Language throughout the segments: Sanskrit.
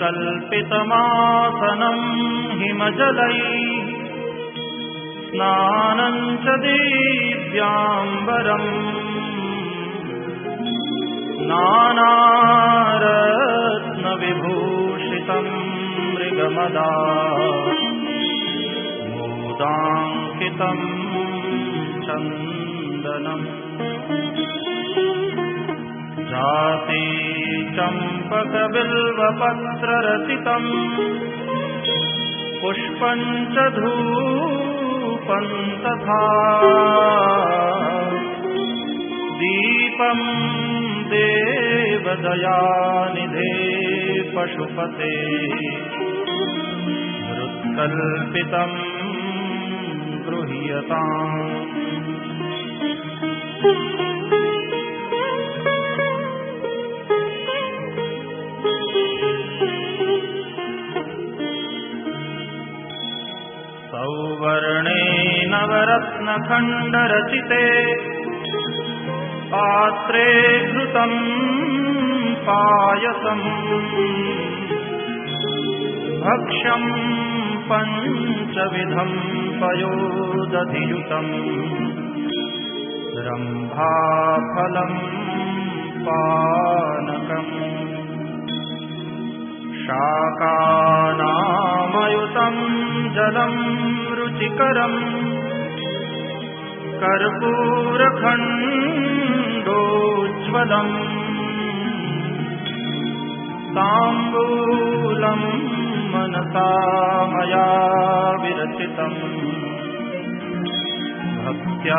कल्पितमासनम् हिमजलैः स्नानम् च दिव्याम्बरम्। नानारत्नविभूषितम् मृगमदा मोदाङ्कितम् चन्दनम् जाते चम्पकबिल्वपत्ररचितम् पुष्पम् च धूपम् तथा दीपम् देवदयानिधे पशुपते। हृत्कल्पितम् गृह्यताम् सौवर्णे नवरत्नखण्डरचिते पात्रे घृतम् पायसम्। भक्ष्यम् पञ्चविधम् पयोदधियुतम् रम्भाफलम् पानकम्। शाकानामयुतम् जलम् रुचिकरम् कर्पूरखण्डोज्ज्वलम्। ताम्बूलम् मनसा मया विरचितम् भक्त्या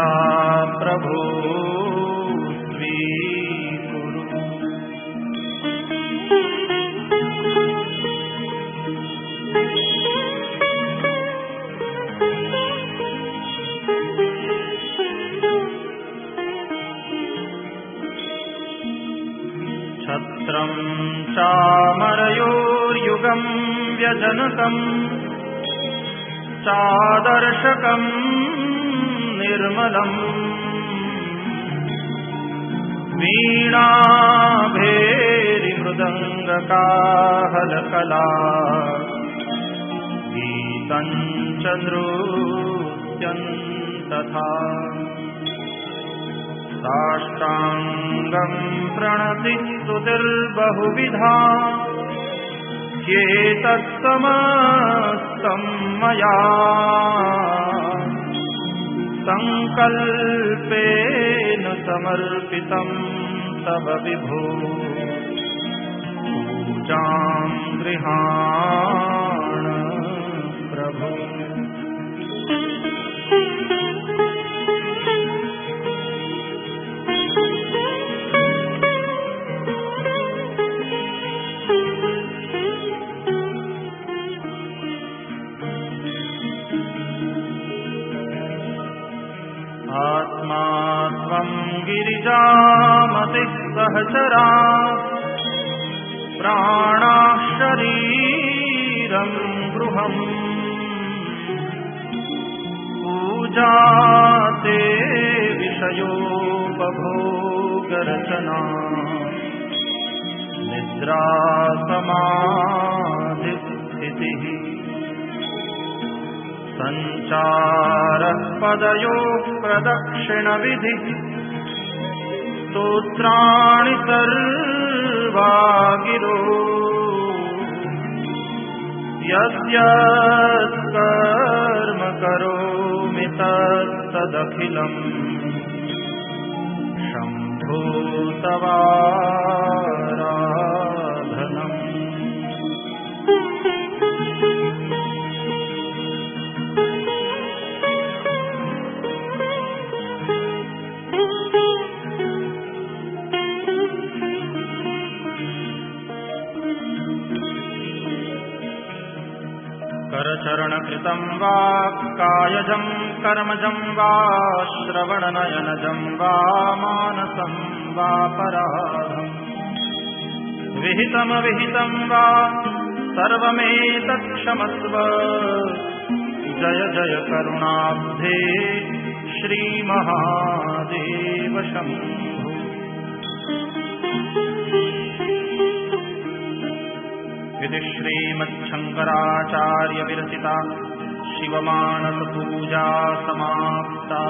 प्रभो स्वीकुरु छत्रम् चामरयोर्युगम् व्यजनकम् चादर्शकम् निर्मलम्। वीणाभेरिमृदङ्गकाहलकला गीतम् च नृत्यम् तथा साष्टाङ्गम् प्रणति स्तुतिर्बहुविधा ह्येतत्समस्तम् मया सङ्कल्पेन समर्पितम् तव विभो। पूजाम् गृहाण प्रभो आत्मा त्वम् गिरिजामतिः सहचरा प्राणाः शरीरम् गृहम्। पूजा ते विषयोपभोगरचना। निद्रा समाधिस्थितिः सञ्चारः पदयोः प्रदक्षिणविधिः स्तोत्राणि सर्वा गिरो यद्यत्कर्म करोमि तत्तदखिलम्। शम्भो तवाराधनम् करचरणकृतम् वा कायजम् कर्मजम् वा श्रवणनयनजम् वा मानसम् वा पराधम् विहितमविहितम् वा सर्वमेतत्क्षमस्व। जय जय करुणाब्धे श्रीमहादेव इति श्रीमच्छङ्कराचार्यविरचिता शिवमानसपूजा समाप्ता